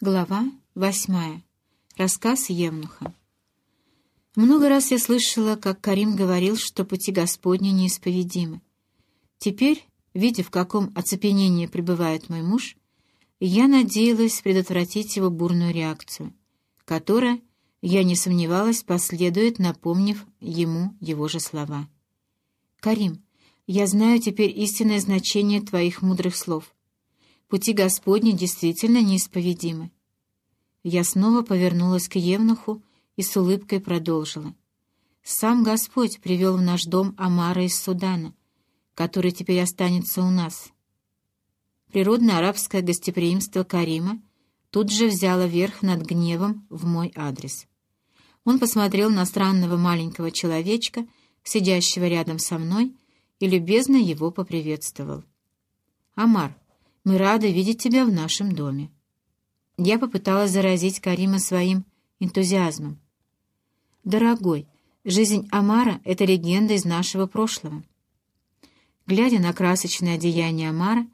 Глава восьмая. Рассказ Евнуха. Много раз я слышала, как Карим говорил, что пути Господни неисповедимы. Теперь, видя, в каком оцепенении пребывает мой муж, я надеялась предотвратить его бурную реакцию, которая, я не сомневалась, последует, напомнив ему его же слова. «Карим, я знаю теперь истинное значение твоих мудрых слов» пути Господни действительно неисповедимы. Я снова повернулась к Евнуху и с улыбкой продолжила. Сам Господь привел в наш дом Амара из Судана, который теперь останется у нас. Природное арабское гостеприимство Карима тут же взяло верх над гневом в мой адрес. Он посмотрел на странного маленького человечка, сидящего рядом со мной, и любезно его поприветствовал. «Амар, мы рады видеть тебя в нашем доме». Я попыталась заразить Карима своим энтузиазмом. «Дорогой, жизнь Амара — это легенда из нашего прошлого». Глядя на красочное одеяние Амара,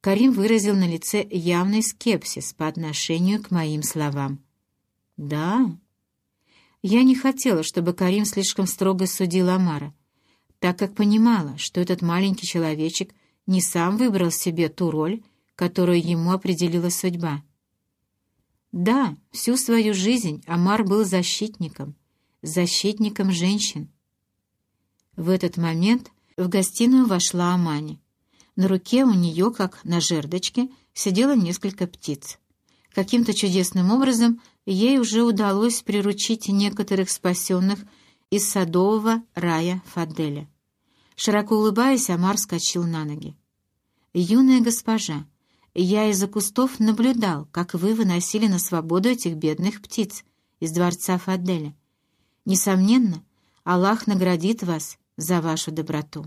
Карим выразил на лице явный скепсис по отношению к моим словам. «Да?» Я не хотела, чтобы Карим слишком строго судил Амара, так как понимала, что этот маленький человечек не сам выбрал себе ту роль, которую ему определила судьба. Да, всю свою жизнь Амар был защитником, защитником женщин. В этот момент в гостиную вошла Амани. На руке у нее, как на жердочке, сидело несколько птиц. Каким-то чудесным образом ей уже удалось приручить некоторых спасенных из садового рая Фаделя. Широко улыбаясь, Амар скачал на ноги. «Юная госпожа, я из-за кустов наблюдал, как вы выносили на свободу этих бедных птиц из дворца Фаделя. Несомненно, Аллах наградит вас за вашу доброту.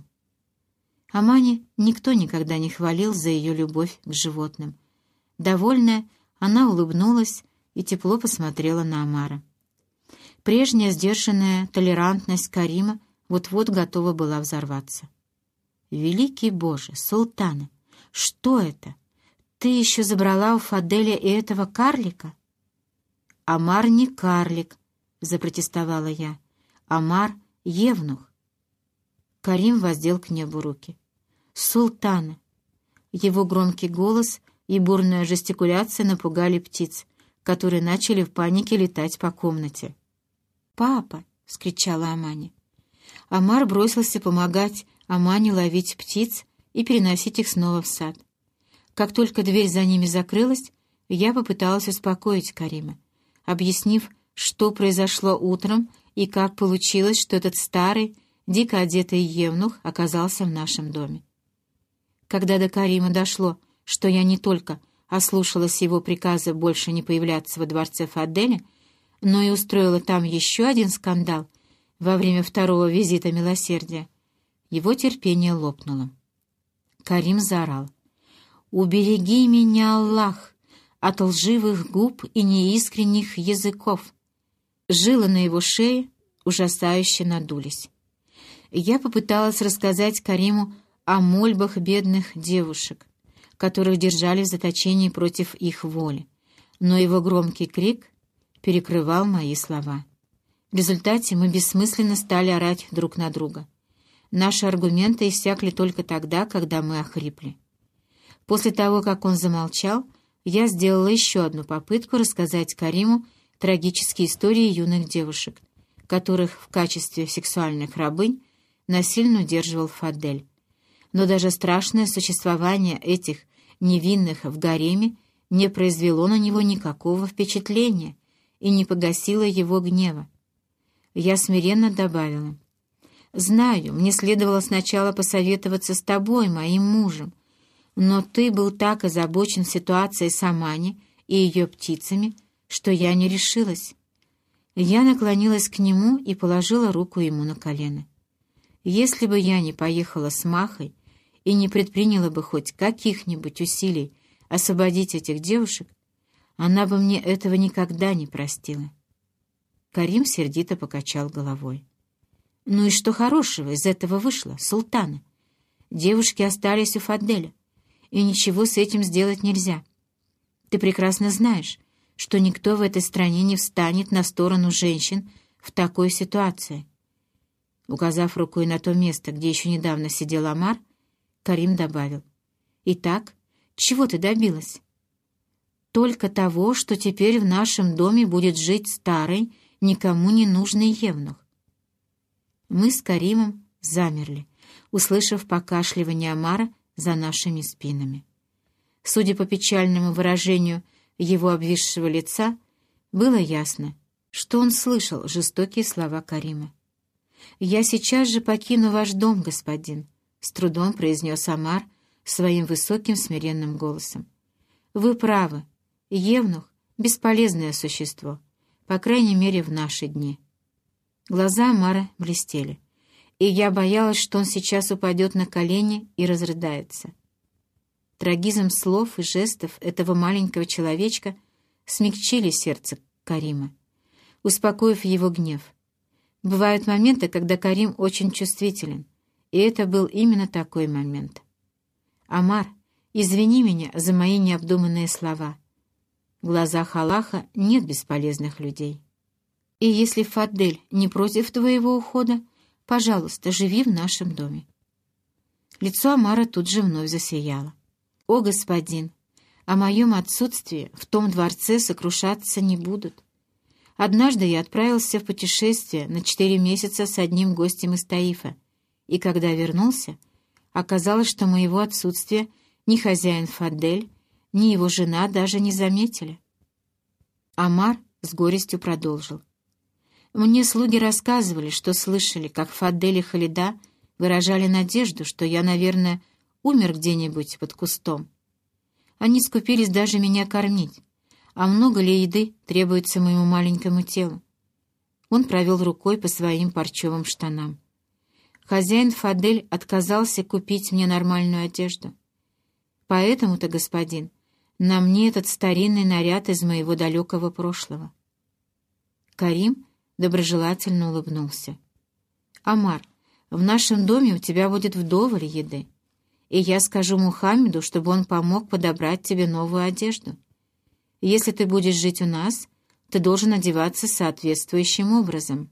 Амане никто никогда не хвалил за ее любовь к животным. Довольная, она улыбнулась и тепло посмотрела на Амара. Прежняя сдержанная толерантность Карима вот-вот готова была взорваться. «Великий Боже, султана, что это?» Ты еще забрала у Фаделя и этого карлика?» «Амар не карлик», — запротестовала я. «Амар — евнух». Карим воздел к небу руки. «Султана!» Его громкий голос и бурная жестикуляция напугали птиц, которые начали в панике летать по комнате. «Папа!» — скричала Амани. Амар бросился помогать Амане ловить птиц и переносить их снова в сад. Как только дверь за ними закрылась, я попыталась успокоить Карима, объяснив, что произошло утром и как получилось, что этот старый, дико одетый евнух оказался в нашем доме. Когда до Карима дошло, что я не только ослушалась его приказа больше не появляться во дворце Фаделя, но и устроила там еще один скандал во время второго визита милосердия, его терпение лопнуло. Карим заорал. «Убереги меня, Аллах, от лживых губ и неискренних языков!» Жилы на его шее ужасающе надулись. Я попыталась рассказать Кариму о мольбах бедных девушек, которых держали в заточении против их воли, но его громкий крик перекрывал мои слова. В результате мы бессмысленно стали орать друг на друга. Наши аргументы иссякли только тогда, когда мы охрипли. После того, как он замолчал, я сделала еще одну попытку рассказать Кариму трагические истории юных девушек, которых в качестве сексуальных рабынь насильно удерживал Фадель. Но даже страшное существование этих невинных в гареме не произвело на него никакого впечатления и не погасило его гнева. Я смиренно добавила. «Знаю, мне следовало сначала посоветоваться с тобой, моим мужем, но ты был так озабочен ситуацией с Амани и ее птицами, что я не решилась. Я наклонилась к нему и положила руку ему на колено. Если бы я не поехала с Махой и не предприняла бы хоть каких-нибудь усилий освободить этих девушек, она бы мне этого никогда не простила. Карим сердито покачал головой. «Ну и что хорошего из этого вышло, султана? Девушки остались у Фаделя и ничего с этим сделать нельзя. Ты прекрасно знаешь, что никто в этой стране не встанет на сторону женщин в такой ситуации. Указав рукой на то место, где еще недавно сидел Амар, Карим добавил. «Итак, чего ты добилась?» «Только того, что теперь в нашем доме будет жить старый, никому не нужный евнух». Мы с Каримом замерли, услышав покашливание Амара за нашими спинами. Судя по печальному выражению его обвисшего лица, было ясно, что он слышал жестокие слова Карима. «Я сейчас же покину ваш дом, господин», — с трудом произнес Амар своим высоким смиренным голосом. «Вы правы. Евнух — бесполезное существо, по крайней мере, в наши дни». Глаза Амара блестели и я боялась, что он сейчас упадет на колени и разрыдается. Трагизм слов и жестов этого маленького человечка смягчили сердце Карима, успокоив его гнев. Бывают моменты, когда Карим очень чувствителен, и это был именно такой момент. «Амар, извини меня за мои необдуманные слова. В глазах Аллаха нет бесполезных людей. И если Фадель не против твоего ухода, Пожалуйста, живи в нашем доме». Лицо Амара тут же вновь засияло. «О, господин, о моем отсутствии в том дворце сокрушаться не будут. Однажды я отправился в путешествие на четыре месяца с одним гостем из Таифа, и когда вернулся, оказалось, что моего отсутствия ни хозяин Фадель, ни его жена даже не заметили». Амар с горестью продолжил. Мне слуги рассказывали, что слышали, как Фадель Халида выражали надежду, что я, наверное, умер где-нибудь под кустом. Они скупились даже меня кормить. А много ли еды требуется моему маленькому телу? Он провел рукой по своим парчевым штанам. Хозяин Фадель отказался купить мне нормальную одежду. Поэтому-то, господин, на мне этот старинный наряд из моего далекого прошлого. Карим доброжелательно улыбнулся. «Амар, в нашем доме у тебя будет вдоволь еды, и я скажу Мухаммеду, чтобы он помог подобрать тебе новую одежду. Если ты будешь жить у нас, ты должен одеваться соответствующим образом».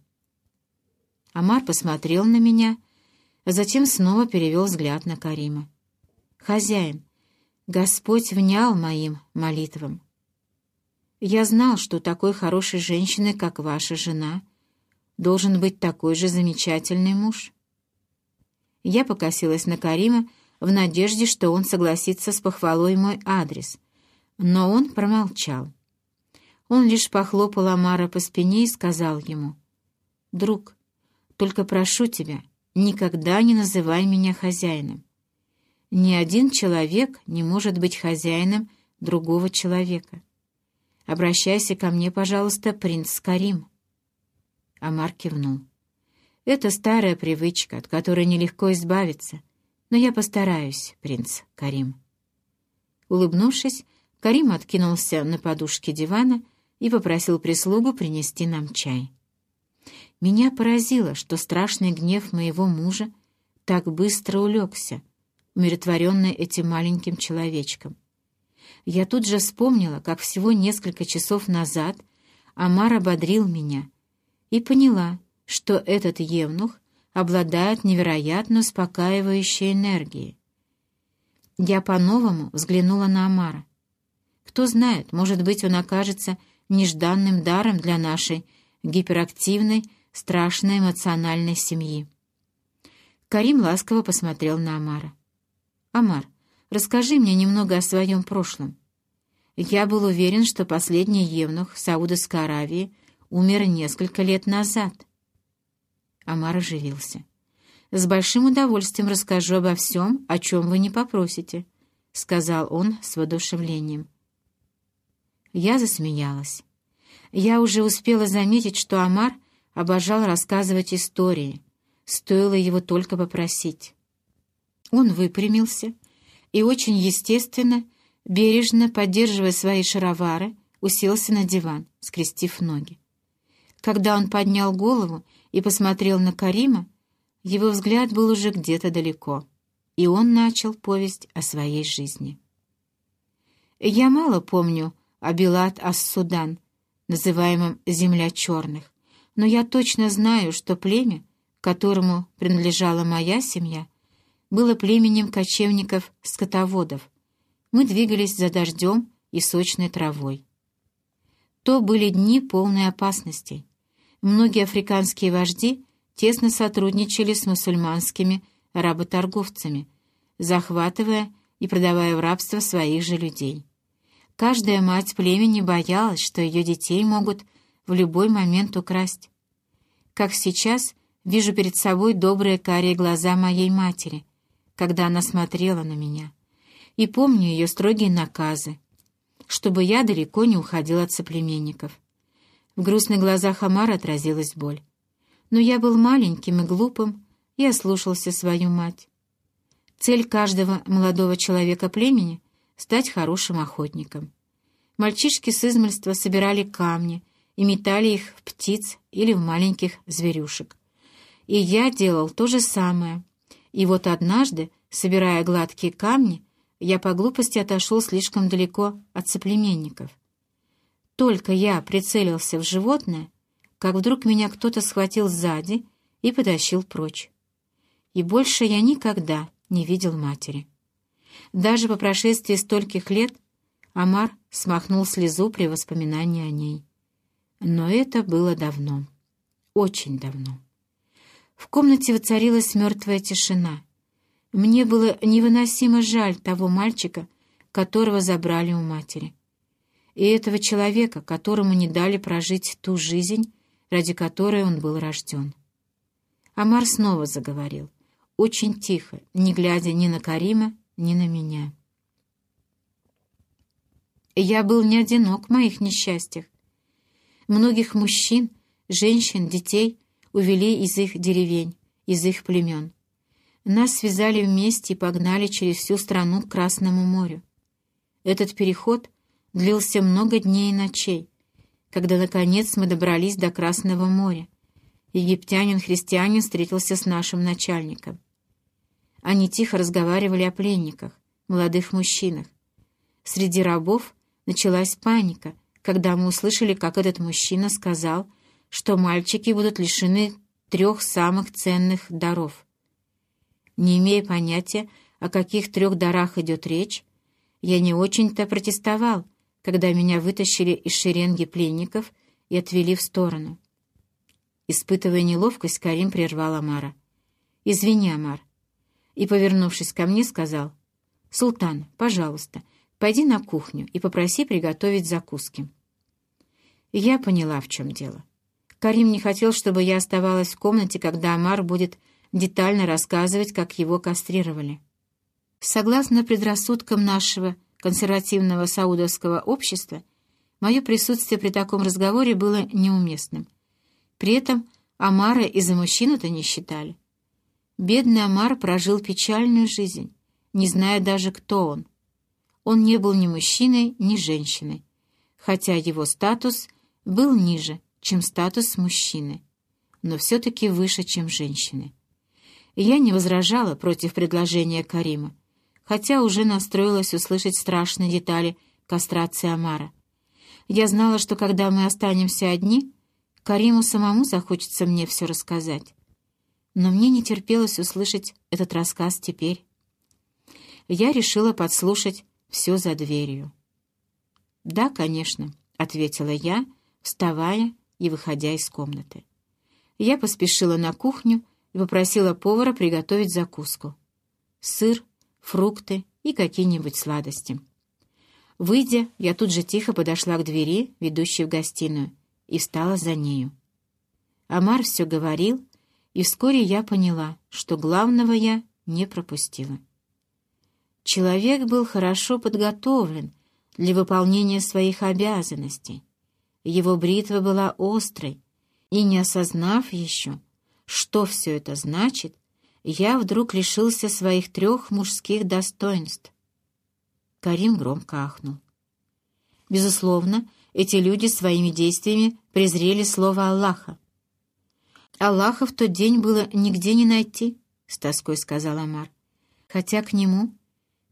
Амар посмотрел на меня, а затем снова перевел взгляд на Карима. «Хозяин, Господь внял моим молитвам. Я знал, что такой хорошей женщины, как ваша жена, должен быть такой же замечательный муж. Я покосилась на Карима в надежде, что он согласится с похвалой мой адрес, но он промолчал. Он лишь похлопал Амара по спине и сказал ему, «Друг, только прошу тебя, никогда не называй меня хозяином. Ни один человек не может быть хозяином другого человека. Обращайся ко мне, пожалуйста, принц Карим». Амар кивнул. «Это старая привычка, от которой нелегко избавиться, но я постараюсь, принц Карим». Улыбнувшись, Карим откинулся на подушке дивана и попросил прислугу принести нам чай. Меня поразило, что страшный гнев моего мужа так быстро улегся, умиротворенный этим маленьким человечком. Я тут же вспомнила, как всего несколько часов назад Амар ободрил меня и поняла, что этот евнух обладает невероятно успокаивающей энергией. Я по-новому взглянула на Амара. Кто знает, может быть, он окажется нежданным даром для нашей гиперактивной, страшной эмоциональной семьи. Карим ласково посмотрел на Амара. «Амар, Расскажи мне немного о своем прошлом. Я был уверен, что последний евнух Саудовской Аравии умер несколько лет назад. Амар оживился. «С большим удовольствием расскажу обо всем, о чем вы не попросите», — сказал он с воодушевлением. Я засмеялась. Я уже успела заметить, что Амар обожал рассказывать истории, стоило его только попросить. Он выпрямился и очень естественно, бережно поддерживая свои шаровары, уселся на диван, скрестив ноги. Когда он поднял голову и посмотрел на Карима, его взгляд был уже где-то далеко, и он начал повесть о своей жизни. Я мало помню Абилат Ас-Судан, называемом «Земля черных», но я точно знаю, что племя, которому принадлежала моя семья, было племенем кочевников-скотоводов. Мы двигались за дождем и сочной травой. То были дни полной опасностей. Многие африканские вожди тесно сотрудничали с мусульманскими работорговцами, захватывая и продавая в рабство своих же людей. Каждая мать племени боялась, что ее детей могут в любой момент украсть. Как сейчас вижу перед собой добрые карие глаза моей матери, когда она смотрела на меня, и помню ее строгие наказы, чтобы я далеко не уходил от соплеменников. В грустных глазах Амара отразилась боль. Но я был маленьким и глупым и ослушался свою мать. Цель каждого молодого человека племени — стать хорошим охотником. Мальчишки с измольства собирали камни и метали их в птиц или в маленьких зверюшек. И я делал то же самое. И вот однажды, собирая гладкие камни, я по глупости отошел слишком далеко от соплеменников. Только я прицелился в животное, как вдруг меня кто-то схватил сзади и потащил прочь. И больше я никогда не видел матери. Даже по прошествии стольких лет Амар смахнул слезу при воспоминании о ней. Но это было давно, очень давно. В комнате воцарилась мертвая тишина. Мне было невыносимо жаль того мальчика, которого забрали у матери. И этого человека, которому не дали прожить ту жизнь, ради которой он был рожден. Амар снова заговорил очень тихо, не глядя ни на Карима, ни на меня. Я был не одинок в моих несчастьях. Многих мужчин, женщин, детей увели из их деревень, из их племен. Нас связали вместе и погнали через всю страну к Красному морю. Этот переход длился много дней и ночей, когда, наконец, мы добрались до Красного моря. Египтянин-христианин встретился с нашим начальником. Они тихо разговаривали о пленниках, молодых мужчинах. Среди рабов началась паника, когда мы услышали, как этот мужчина сказал, что мальчики будут лишены трех самых ценных даров. Не имея понятия, о каких трех дарах идет речь, я не очень-то протестовал, когда меня вытащили из шеренги пленников и отвели в сторону. Испытывая неловкость, Карим прервал Амара. «Извини, Амар, и, повернувшись ко мне, сказал, «Султан, пожалуйста, пойди на кухню и попроси приготовить закуски». Я поняла, в чем дело. Карим не хотел, чтобы я оставалась в комнате, когда Амар будет детально рассказывать, как его кастрировали. Согласно предрассудкам нашего консервативного саудовского общества, мое присутствие при таком разговоре было неуместным. При этом Амара и за мужчину-то не считали. Бедный Амар прожил печальную жизнь, не зная даже, кто он. Он не был ни мужчиной, ни женщиной, хотя его статус был ниже, чем статус мужчины, но все-таки выше, чем женщины. Я не возражала против предложения Карима, хотя уже настроилась услышать страшные детали кастрации Амара. Я знала, что когда мы останемся одни, Кариму самому захочется мне все рассказать но мне не терпелось услышать этот рассказ теперь. Я решила подслушать все за дверью. «Да, конечно», — ответила я, вставая и выходя из комнаты. Я поспешила на кухню и попросила повара приготовить закуску. Сыр, фрукты и какие-нибудь сладости. Выйдя, я тут же тихо подошла к двери, ведущей в гостиную, и встала за нею. Амар все говорил, и вскоре я поняла, что главного я не пропустила. Человек был хорошо подготовлен для выполнения своих обязанностей. Его бритва была острой, и, не осознав еще, что все это значит, я вдруг лишился своих трех мужских достоинств. Карим громко ахнул. Безусловно, эти люди своими действиями презрели слово Аллаха. Аллаха в тот день было нигде не найти, — с тоской сказал Амар. Хотя к нему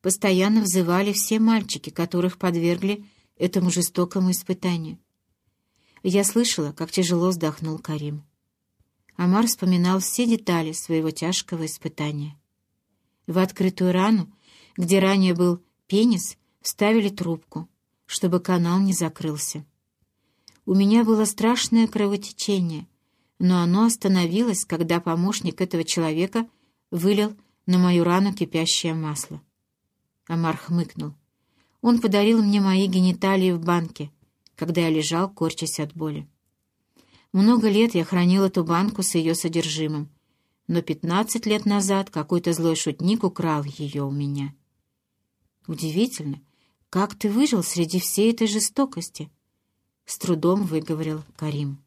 постоянно взывали все мальчики, которых подвергли этому жестокому испытанию. Я слышала, как тяжело вздохнул Карим. Амар вспоминал все детали своего тяжкого испытания. В открытую рану, где ранее был пенис, вставили трубку, чтобы канал не закрылся. У меня было страшное кровотечение, но оно остановилось, когда помощник этого человека вылил на мою рану кипящее масло. Амар хмыкнул. Он подарил мне мои гениталии в банке, когда я лежал, корчась от боли. Много лет я хранил эту банку с ее содержимым, но пятнадцать лет назад какой-то злой шутник украл ее у меня. Удивительно, как ты выжил среди всей этой жестокости? С трудом выговорил Карим.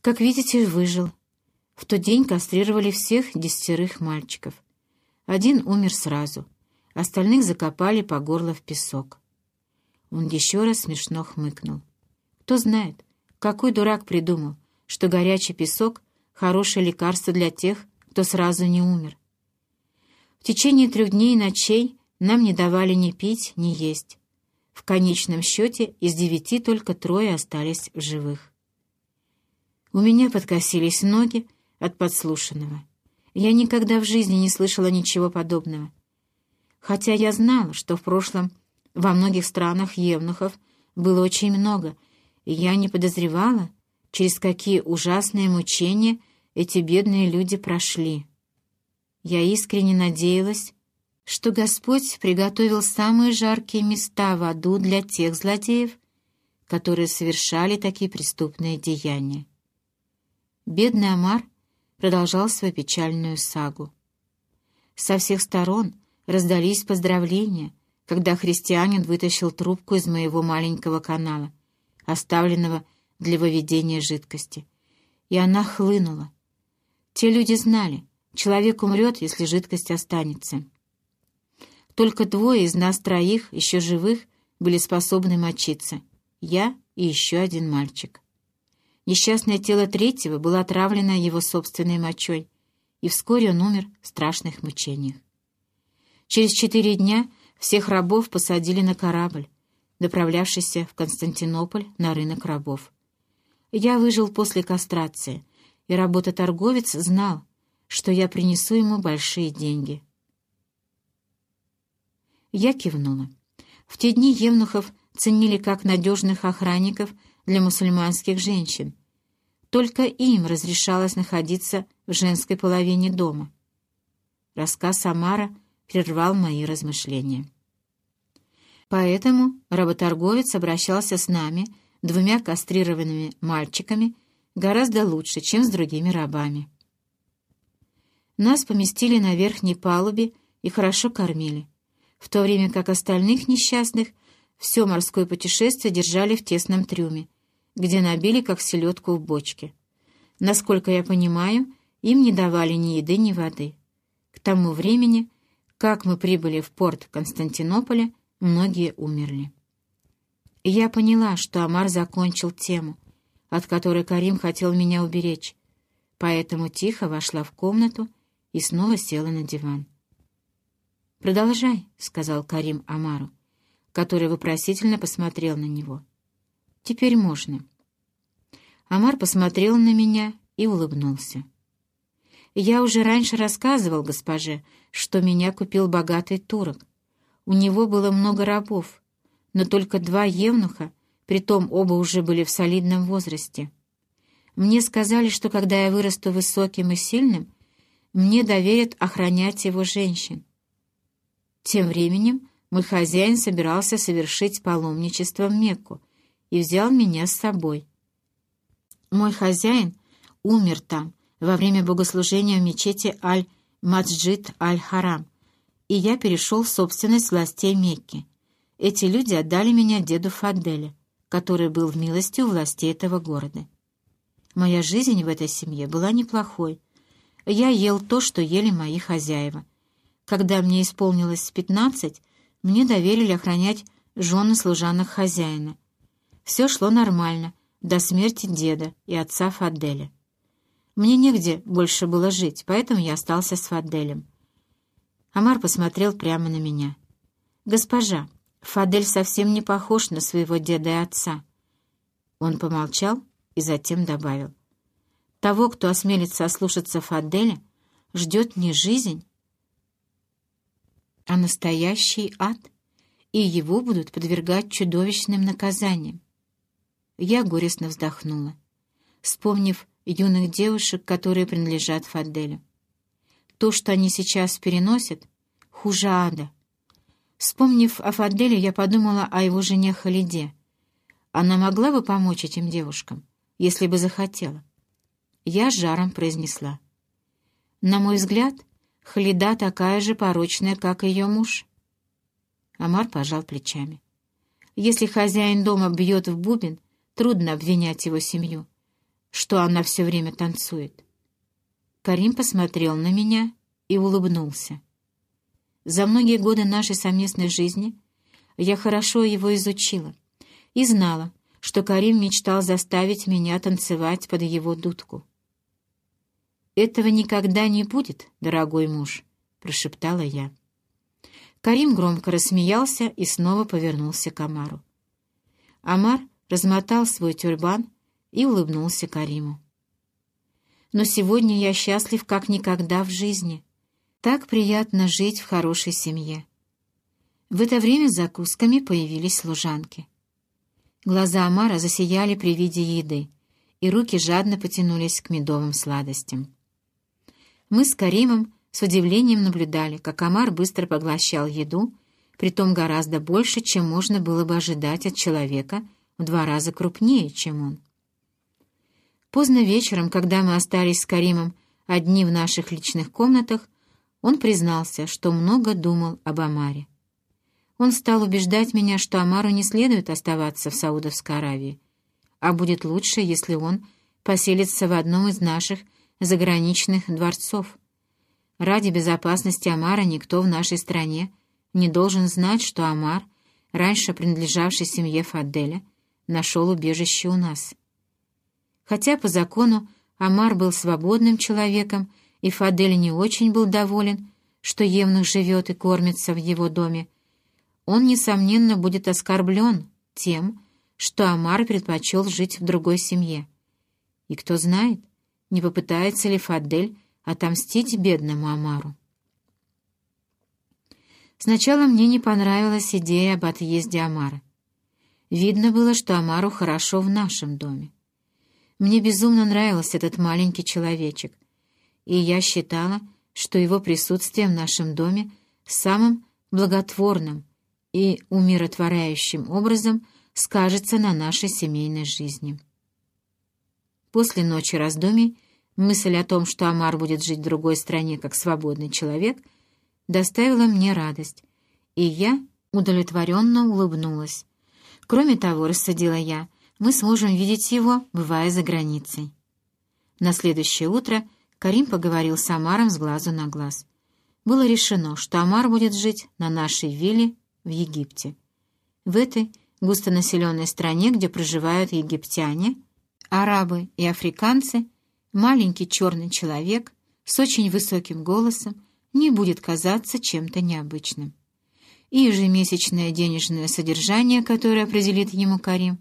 Как видите, выжил. В тот день кастрировали всех десятерых мальчиков. Один умер сразу — Остальных закопали по горло в песок. Он еще раз смешно хмыкнул. Кто знает, какой дурак придумал, что горячий песок — хорошее лекарство для тех, кто сразу не умер. В течение трех дней и ночей нам не давали ни пить, ни есть. В конечном счете из девяти только трое остались в живых. У меня подкосились ноги от подслушанного. Я никогда в жизни не слышала ничего подобного хотя я знала, что в прошлом во многих странах евнухов было очень много, и я не подозревала, через какие ужасные мучения эти бедные люди прошли. Я искренне надеялась, что Господь приготовил самые жаркие места в аду для тех злодеев, которые совершали такие преступные деяния. Бедный Амар продолжал свою печальную сагу. Со всех сторон — раздались поздравления, когда христианин вытащил трубку из моего маленького канала, оставленного для выведения жидкости. И она хлынула. Те люди знали, человек умрет, если жидкость останется. Только двое из нас троих, еще живых, были способны мочиться. Я и еще один мальчик. Несчастное тело третьего было отравлено его собственной мочой, и вскоре он умер в страшных мучениях. Через четыре дня всех рабов посадили на корабль, направлявшийся в Константинополь на рынок рабов. Я выжил после кастрации, и работоторговец знал, что я принесу ему большие деньги. Я кивнула. В те дни евнухов ценили как надежных охранников для мусульманских женщин. Только им разрешалось находиться в женской половине дома. Рассказ Амара — прервал мои размышления. Поэтому работорговец обращался с нами, двумя кастрированными мальчиками, гораздо лучше, чем с другими рабами. Нас поместили на верхней палубе и хорошо кормили, в то время как остальных несчастных все морское путешествие держали в тесном трюме, где набили, как селедку в бочке. Насколько я понимаю, им не давали ни еды, ни воды. К тому времени как мы прибыли в порт Константинополя, многие умерли. Я поняла, что Амар закончил тему, от которой Карим хотел меня уберечь, поэтому тихо вошла в комнату и снова села на диван. «Продолжай», — сказал Карим Амару, который вопросительно посмотрел на него. «Теперь можно». Амар посмотрел на меня и улыбнулся. Я уже раньше рассказывал госпоже, что меня купил богатый турок. У него было много рабов, но только два евнуха, притом оба уже были в солидном возрасте. Мне сказали, что когда я вырасту высоким и сильным, мне доверят охранять его женщин. Тем временем мой хозяин собирался совершить паломничество в Мекку и взял меня с собой. Мой хозяин умер там, во время богослужения в мечети Аль-Маджид Аль-Харам, и я перешел в собственность властей Мекки. Эти люди отдали меня деду Фаделе, который был в милости у властей этого города. Моя жизнь в этой семье была неплохой. Я ел то, что ели мои хозяева. Когда мне исполнилось пятнадцать, мне доверили охранять жены служанок хозяина. Все шло нормально, до смерти деда и отца Фаделя. Мне негде больше было жить, поэтому я остался с Фаделем. Амар посмотрел прямо на меня. «Госпожа, Фадель совсем не похож на своего деда и отца. Он помолчал и затем добавил. Того, кто осмелится ослушаться Фаделя, ждет не жизнь, а настоящий ад, и его будут подвергать чудовищным наказаниям. Я горестно вздохнула, вспомнив юных девушек, которые принадлежат Фаделю. То, что они сейчас переносят, хуже ада. Вспомнив о Фаделе, я подумала о его жене Халиде. Она могла бы помочь этим девушкам, если бы захотела. Я с жаром произнесла. На мой взгляд, Халида такая же порочная, как ее муж. Амар пожал плечами. Если хозяин дома бьет в бубен, трудно обвинять его семью, что она все время танцует. Карим посмотрел на меня и улыбнулся. За многие годы нашей совместной жизни я хорошо его изучила и знала, что Карим мечтал заставить меня танцевать под его дудку. «Этого никогда не будет, дорогой муж», — прошептала я. Карим громко рассмеялся и снова повернулся к Амару. Амар размотал свой тюрбан и улыбнулся Кариму. «Но сегодня я счастлив как никогда в жизни. Так приятно жить в хорошей семье». В это время с закусками появились служанки. Глаза Амара засияли при виде еды, и руки жадно потянулись к медовым сладостям. Мы с Каримом с удивлением наблюдали, как Амар быстро поглощал еду, притом гораздо больше, чем можно было бы ожидать от человека в два раза крупнее, чем он. Поздно вечером, когда мы остались с Каримом одни в наших личных комнатах, он признался, что много думал об Амаре. Он стал убеждать меня, что Амару не следует оставаться в Саудовской Аравии, а будет лучше, если он поселится в одном из наших заграничных дворцов. Ради безопасности Амара никто в нашей стране не должен знать, что Амар, раньше принадлежавший семье Фаделя, нашел убежище у нас. Хотя по закону Амар был свободным человеком, и Фадель не очень был доволен, что Евнух живет и кормится в его доме, он, несомненно, будет оскорблен тем, что Амар предпочел жить в другой семье. И кто знает, не попытается ли Фадель отомстить бедному Амару. Сначала мне не понравилась идея об отъезде Амара. Видно было, что Амару хорошо в нашем доме. Мне безумно нравился этот маленький человечек, и я считала, что его присутствие в нашем доме самым благотворным и умиротворяющим образом скажется на нашей семейной жизни. После ночи раздумий мысль о том, что Амар будет жить в другой стране как свободный человек, доставила мне радость, и я удовлетворенно улыбнулась. Кроме того, рассудила я, мы сможем видеть его, бывая за границей. На следующее утро Карим поговорил с Амаром с глазу на глаз. Было решено, что Амар будет жить на нашей вилле в Египте. В этой густонаселенной стране, где проживают египтяне — арабы и африканцы, маленький черный человек с очень высоким голосом не будет казаться чем-то необычным. И ежемесячное денежное содержание, которое определит ему Карим,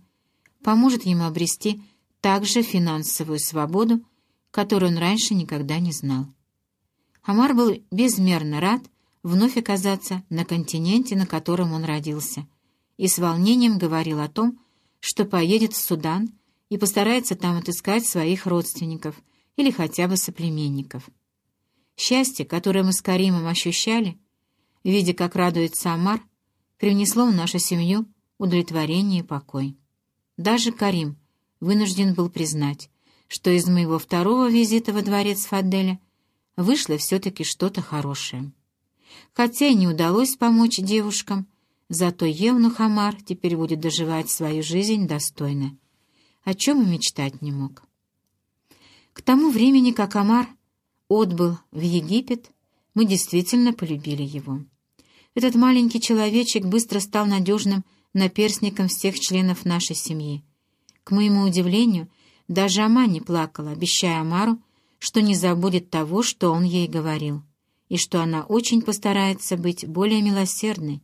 поможет ему обрести также финансовую свободу, которую он раньше никогда не знал. Амар был безмерно рад вновь оказаться на континенте, на котором он родился, и с волнением говорил о том, что поедет в Судан и постарается там отыскать своих родственников или хотя бы соплеменников. Счастье, которое мы с Каримом ощущали, видя, как радуется Амар, привнесло в нашу семью удовлетворение и покой. Даже Карим вынужден был признать, что из моего второго визита во дворец Фаделя вышло все-таки что-то хорошее. Хотя и не удалось помочь девушкам, зато Евнух Амар теперь будет доживать свою жизнь достойно о чем и мечтать не мог. К тому времени, как Амар отбыл в Египет, мы действительно полюбили его. Этот маленький человечек быстро стал надежным наперсником всех членов нашей семьи. К моему удивлению, даже Ама не плакала, обещая Амару, что не забудет того, что он ей говорил, и что она очень постарается быть более милосердной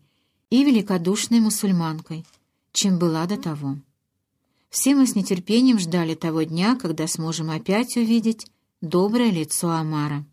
и великодушной мусульманкой, чем была до того. Все мы с нетерпением ждали того дня, когда сможем опять увидеть доброе лицо Амара.